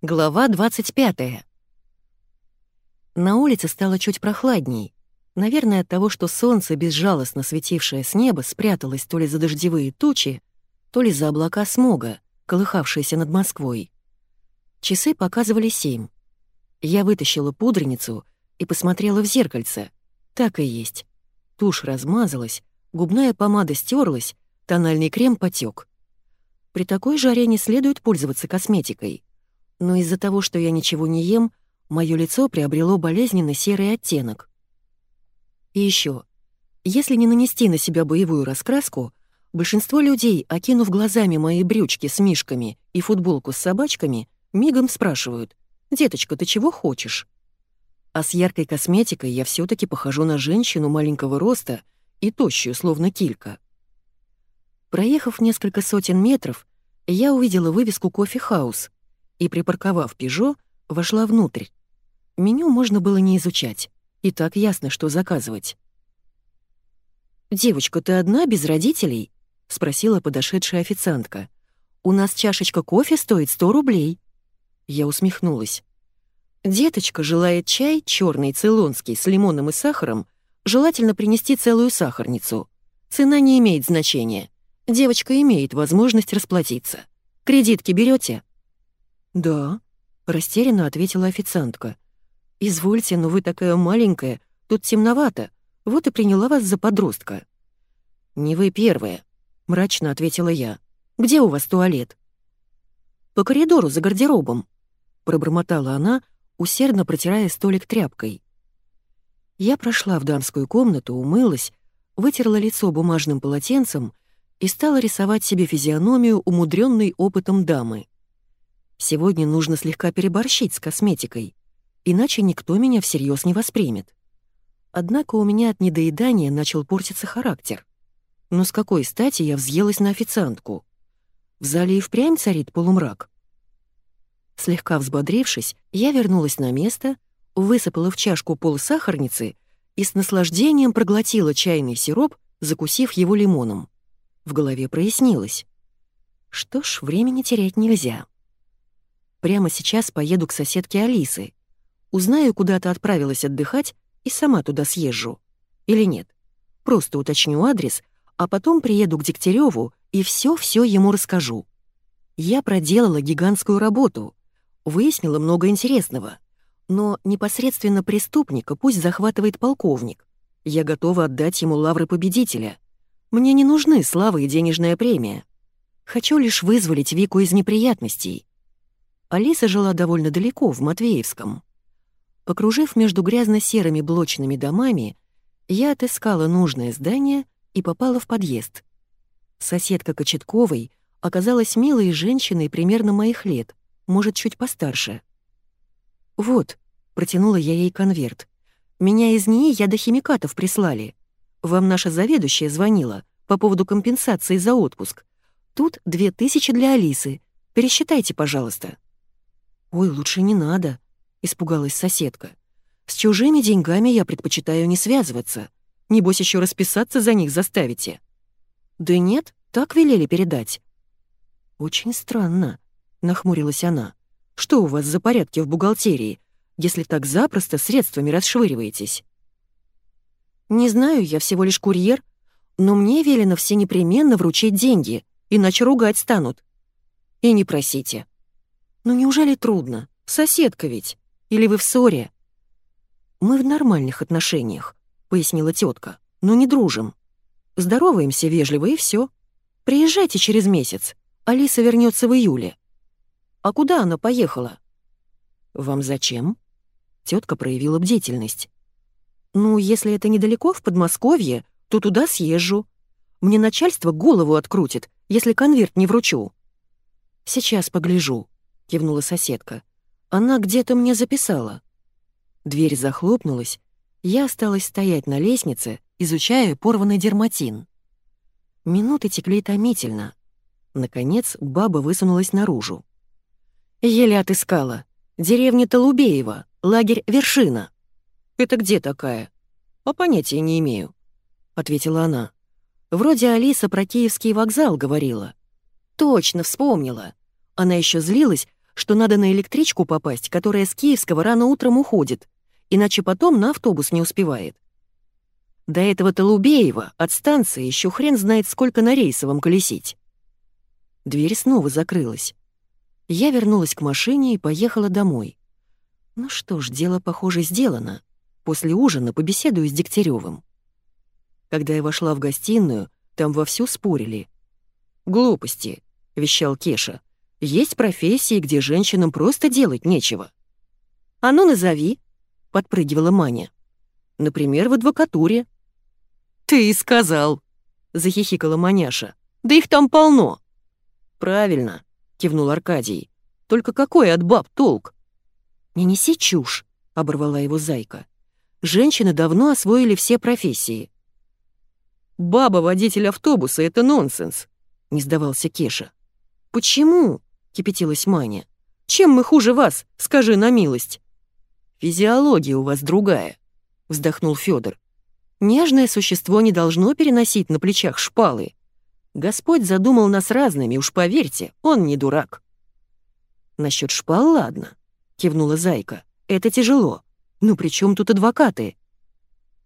Глава 25. На улице стало чуть прохладней. Наверное, от того, что солнце, безжалостно светившее с неба, спряталось то ли за дождевые тучи, то ли за облака смога, колыхавшиеся над Москвой. Часы показывали семь. Я вытащила пудреницу и посмотрела в зеркальце. Так и есть. Тушь размазалась, губная помада стерлась, тональный крем потек. При такой жаре не следует пользоваться косметикой — но из-за того, что я ничего не ем, мое лицо приобрело болезненно серый оттенок. И еще, если не нанести на себя боевую раскраску, большинство людей, окинув глазами мои брючки с мишками и футболку с собачками, мигом спрашивают «Деточка, ты чего хочешь?» А с яркой косметикой я все таки похожу на женщину маленького роста и тощую, словно килька. Проехав несколько сотен метров, я увидела вывеску «Кофе-хаус», и, припарковав «Пежо», вошла внутрь. Меню можно было не изучать. И так ясно, что заказывать. «Девочка, ты одна, без родителей?» — спросила подошедшая официантка. «У нас чашечка кофе стоит 100 рублей». Я усмехнулась. «Деточка желает чай, черный цейлонский, с лимоном и сахаром, желательно принести целую сахарницу. Цена не имеет значения. Девочка имеет возможность расплатиться. Кредитки берете? «Да», — растерянно ответила официантка. «Извольте, но вы такая маленькая, тут темновато, вот и приняла вас за подростка». «Не вы первая», — мрачно ответила я. «Где у вас туалет?» «По коридору, за гардеробом», — пробормотала она, усердно протирая столик тряпкой. Я прошла в дамскую комнату, умылась, вытерла лицо бумажным полотенцем и стала рисовать себе физиономию, умудренной опытом дамы. Сегодня нужно слегка переборщить с косметикой, иначе никто меня всерьез не воспримет. Однако у меня от недоедания начал портиться характер. Но с какой стати я взъелась на официантку? В зале и впрямь царит полумрак. Слегка взбодрившись, я вернулась на место, высыпала в чашку пол сахарницы и с наслаждением проглотила чайный сироп, закусив его лимоном. В голове прояснилось. Что ж, времени терять нельзя. Прямо сейчас поеду к соседке Алисы. Узнаю, куда ты отправилась отдыхать, и сама туда съезжу. Или нет? Просто уточню адрес, а потом приеду к Дегтяреву и все-все ему расскажу. Я проделала гигантскую работу, выяснила много интересного. Но непосредственно преступника пусть захватывает полковник. Я готова отдать ему лавры победителя. Мне не нужны слава и денежная премия. Хочу лишь вызволить Вику из неприятностей. Алиса жила довольно далеко, в Матвеевском. Покружив между грязно-серыми блочными домами, я отыскала нужное здание и попала в подъезд. Соседка Кочетковой оказалась милой женщиной примерно моих лет, может, чуть постарше. «Вот», — протянула я ей конверт, — «меня из НИИ ядохимикатов прислали. Вам наша заведующая звонила по поводу компенсации за отпуск. Тут две тысячи для Алисы. Пересчитайте, пожалуйста». «Ой, лучше не надо», — испугалась соседка. «С чужими деньгами я предпочитаю не связываться. Небось, еще расписаться за них заставите». «Да нет, так велели передать». «Очень странно», — нахмурилась она. «Что у вас за порядки в бухгалтерии, если так запросто средствами расшвыриваетесь?» «Не знаю, я всего лишь курьер, но мне велено все непременно вручить деньги, иначе ругать станут. И не просите», «Ну неужели трудно? Соседка ведь. Или вы в ссоре?» «Мы в нормальных отношениях», — пояснила тетка, — «но не дружим. Здороваемся вежливо и все. Приезжайте через месяц. Алиса вернется в июле». «А куда она поехала?» «Вам зачем?» Тетка проявила бдительность. «Ну, если это недалеко, в Подмосковье, то туда съезжу. Мне начальство голову открутит, если конверт не вручу». «Сейчас погляжу», — кивнула соседка. «Она где-то мне записала». Дверь захлопнулась, я осталась стоять на лестнице, изучая порванный дерматин. Минуты текли томительно. Наконец баба высунулась наружу. «Еле отыскала. Деревня Толубеева, лагерь Вершина». «Это где такая?» «По понятия не имею», — ответила она. «Вроде Алиса про Киевский вокзал говорила». «Точно, вспомнила. Она еще злилась, что надо на электричку попасть, которая с Киевского рано утром уходит, иначе потом на автобус не успевает. До этого Толубеева от станции еще хрен знает, сколько на рейсовом колесить. Дверь снова закрылась. Я вернулась к машине и поехала домой. Ну что ж, дело, похоже, сделано. После ужина побеседую с Дегтяревым. Когда я вошла в гостиную, там вовсю спорили. «Глупости», — вещал Кеша. «Есть профессии, где женщинам просто делать нечего». «А ну, назови», — подпрыгивала Маня. «Например, в адвокатуре». «Ты и сказал», — захихикала Маняша. «Да их там полно». «Правильно», — кивнул Аркадий. «Только какой от баб толк?» «Не неси чушь», — оборвала его Зайка. «Женщины давно освоили все профессии». «Баба-водитель автобуса — это нонсенс», — не сдавался Кеша. «Почему?» — кипятилась Маня. «Чем мы хуже вас, скажи на милость?» «Физиология у вас другая», — вздохнул Федор. «Нежное существо не должно переносить на плечах шпалы. Господь задумал нас разными, уж поверьте, он не дурак». «Насчет шпал ладно», — кивнула Зайка. «Это тяжело. Но при чем тут адвокаты?»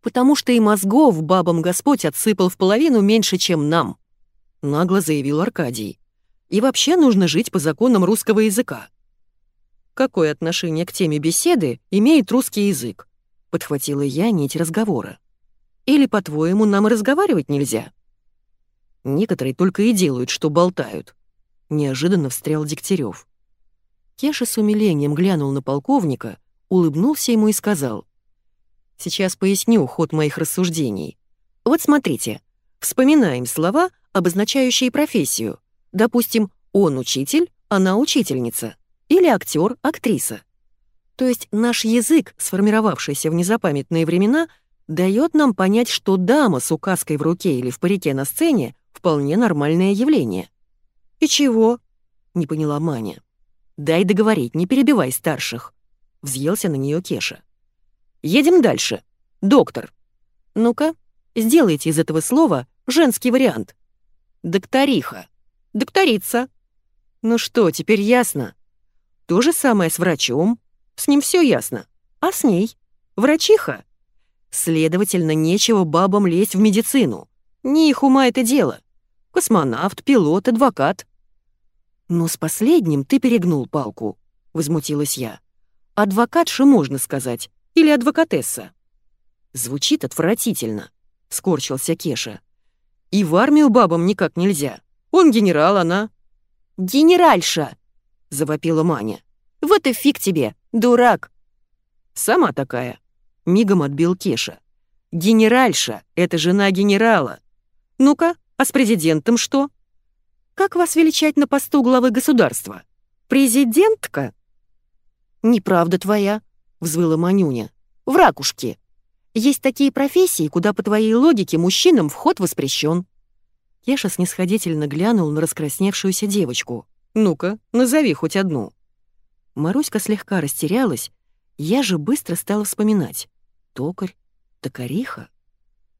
«Потому что и мозгов бабам Господь отсыпал в половину меньше, чем нам», — нагло заявил Аркадий. «И вообще нужно жить по законам русского языка». «Какое отношение к теме беседы имеет русский язык?» — подхватила я нить разговора. «Или, по-твоему, нам и разговаривать нельзя?» Некоторые только и делают, что болтают. Неожиданно встрял Дегтярев. Кеша с умилением глянул на полковника, улыбнулся ему и сказал. «Сейчас поясню ход моих рассуждений. Вот смотрите, вспоминаем слова, обозначающие профессию. Допустим, он учитель, она учительница. Или актер, актриса. То есть наш язык, сформировавшийся в незапамятные времена, дает нам понять, что дама с указкой в руке или в парике на сцене вполне нормальное явление. «И чего?» — не поняла Маня. «Дай договорить, не перебивай старших», — взъелся на нее Кеша. «Едем дальше. Доктор. Ну-ка, сделайте из этого слова женский вариант. Докториха. Докторица. Ну что, теперь ясно? То же самое с врачом. С ним все ясно. А с ней? Врачиха. Следовательно, нечего бабам лезть в медицину. Не их ума это дело. Космонавт, пилот, адвокат. Но с последним ты перегнул палку, возмутилась я. Адвокатша можно сказать, или адвокатесса. Звучит отвратительно, скорчился Кеша. И в армию бабам никак нельзя. Он генерал, она... Генеральша! завопила Маня. Вот и фиг тебе, дурак. Сама такая. Мигом отбил Кеша. Генеральша — это жена генерала. Ну-ка, а с президентом что? Как вас величать на посту главы государства? Президентка? Неправда твоя, взвыла Манюня. В ракушке. Есть такие профессии, куда по твоей логике мужчинам вход воспрещен. Кеша снисходительно глянул на раскрасневшуюся девочку. «Ну-ка, назови хоть одну». Маруська слегка растерялась, я же быстро стала вспоминать. Токарь, токариха,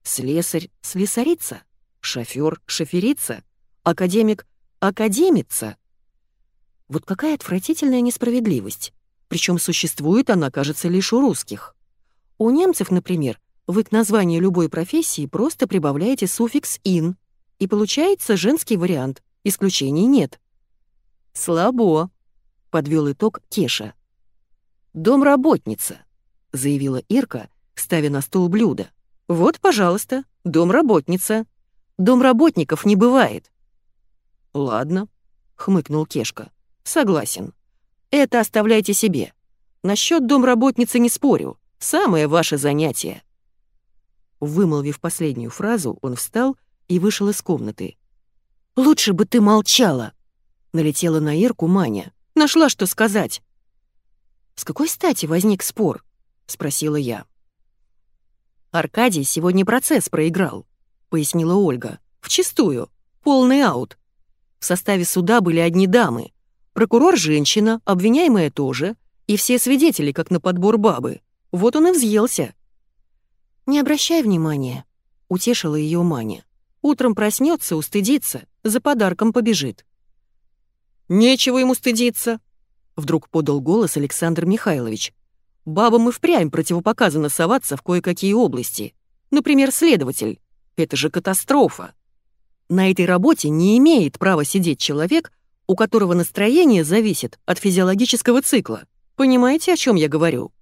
слесарь, слесарица шофер — шоферица, академик — академица. Вот какая отвратительная несправедливость. Причем существует она, кажется, лишь у русских. У немцев, например, вы к названию любой профессии просто прибавляете суффикс «ин», и получается женский вариант, исключений нет. «Слабо», — подвел итог Кеша. «Домработница», — заявила Ирка, ставя на стол блюдо. «Вот, пожалуйста, домработница». Домработников не бывает». «Ладно», — хмыкнул Кешка. «Согласен. Это оставляйте себе. Насчет домработницы не спорю. Самое ваше занятие». Вымолвив последнюю фразу, он встал и вышел из комнаты. «Лучше бы ты молчала!» Налетела на Ирку Маня. «Нашла, что сказать!» «С какой стати возник спор?» — спросила я. Аркадий сегодня процесс проиграл пояснила Ольга. «Вчистую. Полный аут. В составе суда были одни дамы. Прокурор — женщина, обвиняемая тоже, и все свидетели, как на подбор бабы. Вот он и взъелся». «Не обращай внимания», — утешила ее Маня. «Утром проснется, устыдится, за подарком побежит». «Нечего ему стыдиться», — Вдруг подал голос Александр Михайлович. «Бабам и впрямь противопоказано соваться в кое-какие области. Например, следователь. Это же катастрофа. На этой работе не имеет права сидеть человек, у которого настроение зависит от физиологического цикла. Понимаете, о чем я говорю?»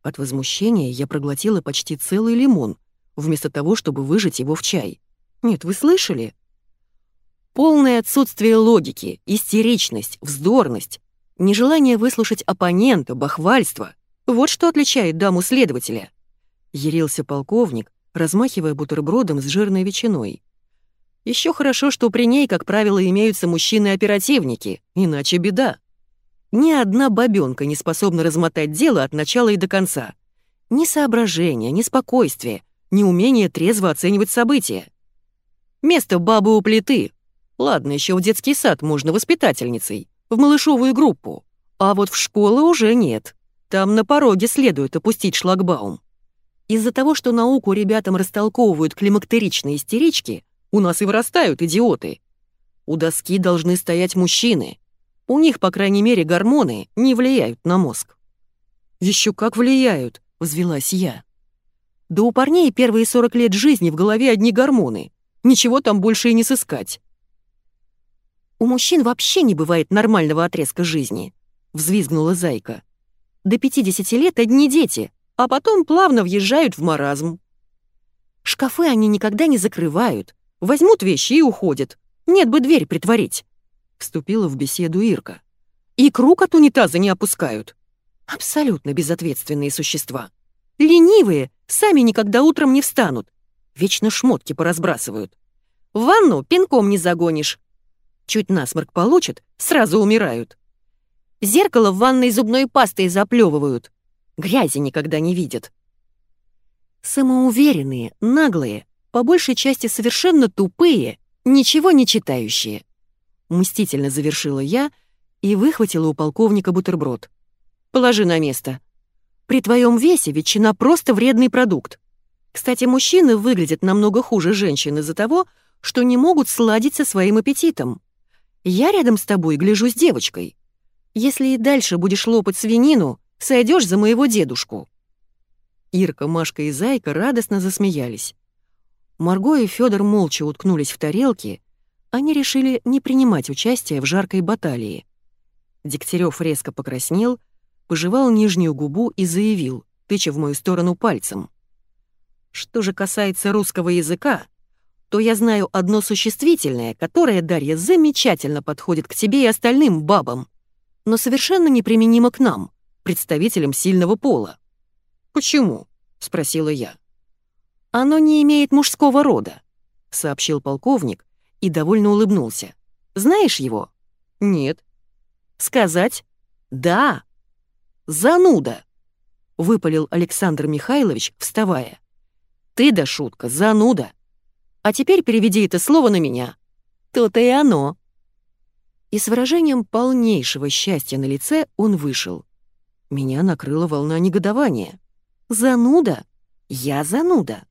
От возмущения я проглотила почти целый лимон, вместо того, чтобы выжать его в чай. Нет, вы слышали? Полное отсутствие логики, истеричность, вздорность, нежелание выслушать оппонента, бахвальство — вот что отличает даму-следователя. Ярился полковник, размахивая бутербродом с жирной ветчиной. Еще хорошо, что при ней, как правило, имеются мужчины-оперативники, иначе беда. Ни одна бабёнка не способна размотать дело от начала и до конца. Ни соображения, ни спокойствие, ни умение трезво оценивать события. Место бабы у плиты. Ладно, еще в детский сад можно воспитательницей, в малышовую группу. А вот в школы уже нет. Там на пороге следует опустить шлагбаум. Из-за того, что науку ребятам растолковывают климактеричные истерички, у нас и вырастают идиоты. У доски должны стоять мужчины. У них, по крайней мере, гормоны не влияют на мозг. Еще как влияют», — взвелась я. «Да у парней первые 40 лет жизни в голове одни гормоны. Ничего там больше и не сыскать». «У мужчин вообще не бывает нормального отрезка жизни», — взвизгнула Зайка. «До 50 лет одни дети, а потом плавно въезжают в маразм. Шкафы они никогда не закрывают, возьмут вещи и уходят. Нет бы дверь притворить», — вступила в беседу Ирка. «И круг от унитаза не опускают. Абсолютно безответственные существа. Ленивые, сами никогда утром не встанут. Вечно шмотки поразбрасывают. В ванну пинком не загонишь. Чуть насморк получат, сразу умирают. Зеркало в ванной зубной пастой заплевывают. Грязи никогда не видят. Самоуверенные, наглые, по большей части совершенно тупые, ничего не читающие. Мстительно завершила я и выхватила у полковника бутерброд. «Положи на место. При твоем весе ветчина просто вредный продукт. Кстати, мужчины выглядят намного хуже женщин из-за того, что не могут сладить со своим аппетитом. Я рядом с тобой гляжу с девочкой. Если и дальше будешь лопать свинину, сойдешь за моего дедушку». Ирка, Машка и Зайка радостно засмеялись. Марго и Федор молча уткнулись в тарелки, они решили не принимать участие в жаркой баталии. Дегтярев резко покраснел, пожевал нижнюю губу и заявил, тыча в мою сторону пальцем. «Что же касается русского языка, то я знаю одно существительное, которое, Дарья, замечательно подходит к тебе и остальным бабам, но совершенно неприменимо к нам, представителям сильного пола. «Почему?» — спросила я. «Оно не имеет мужского рода», — сообщил полковник и довольно улыбнулся. «Знаешь его?» «Нет». «Сказать?» «Да». «Зануда», — выпалил Александр Михайлович, вставая. «Ты да шутка, зануда. А теперь переведи это слово на меня. То-то и оно». И с выражением полнейшего счастья на лице он вышел. Меня накрыла волна негодования. «Зануда? Я зануда!»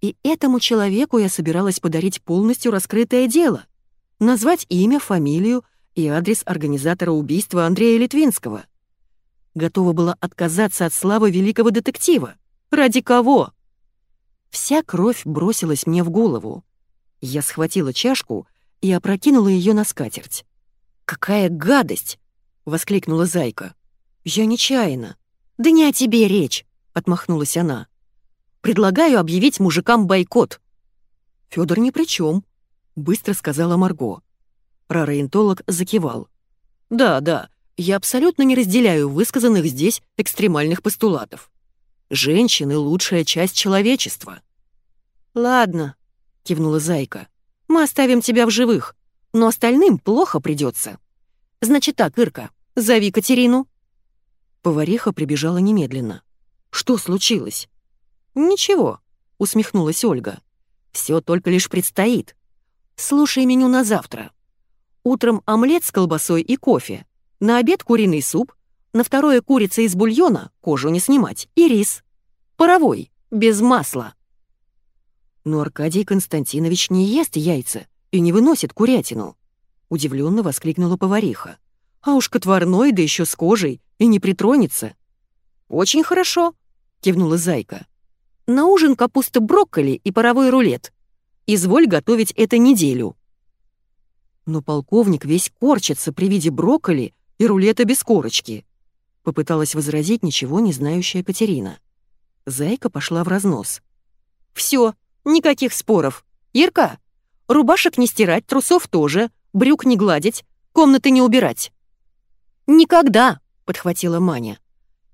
И этому человеку я собиралась подарить полностью раскрытое дело. Назвать имя, фамилию и адрес организатора убийства Андрея Литвинского. Готова была отказаться от славы великого детектива. Ради кого? Вся кровь бросилась мне в голову. Я схватила чашку и опрокинула ее на скатерть. «Какая гадость!» — воскликнула Зайка. «Я нечаянно». «Да не о тебе речь», — отмахнулась она. «Предлагаю объявить мужикам бойкот». Федор ни при чем, быстро сказала Марго. Пророентолог закивал. «Да, да, я абсолютно не разделяю высказанных здесь экстремальных постулатов. Женщины — лучшая часть человечества». «Ладно», — кивнула Зайка. «Мы оставим тебя в живых, но остальным плохо придется. Значит так, Ирка, зови Катерину». Повариха прибежала немедленно. «Что случилось?» «Ничего», — усмехнулась Ольга. «Все только лишь предстоит. Слушай меню на завтра. Утром омлет с колбасой и кофе, на обед куриный суп, на второе курица из бульона, кожу не снимать, и рис. Паровой, без масла. Но Аркадий Константинович не ест яйца и не выносит курятину. Удивленно воскликнула повариха. А уж котварной, да еще с кожей, и не притронется. «Очень хорошо», — кивнула Зайка. «На ужин капуста брокколи и паровой рулет. Изволь готовить это неделю». Но полковник весь корчится при виде брокколи и рулета без корочки. Попыталась возразить ничего не знающая Катерина. Зайка пошла в разнос. «Все, никаких споров. Ирка, рубашек не стирать, трусов тоже, брюк не гладить, комнаты не убирать». «Никогда!» — подхватила Маня.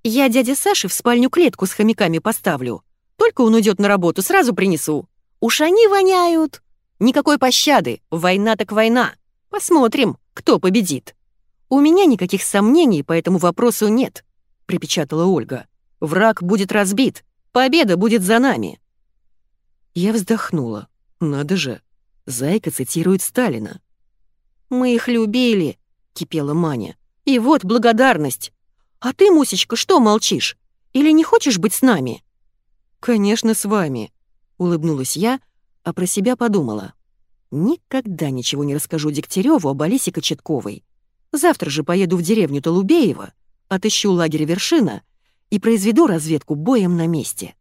«Я дяде Саше в спальню клетку с хомяками поставлю. Только он уйдет на работу, сразу принесу. Уж они воняют. Никакой пощады, война так война. Посмотрим, кто победит». «У меня никаких сомнений по этому вопросу нет», — припечатала Ольга. «Враг будет разбит, победа будет за нами». Я вздохнула. Надо же, Зайка цитирует Сталина. «Мы их любили», — кипела Маня. «И вот благодарность. А ты, Мусечка, что молчишь? Или не хочешь быть с нами?» «Конечно, с вами», — улыбнулась я, а про себя подумала. «Никогда ничего не расскажу Дегтяреву об Алисе Кочетковой. Завтра же поеду в деревню Толубеева, отыщу лагерь «Вершина» и произведу разведку боем на месте.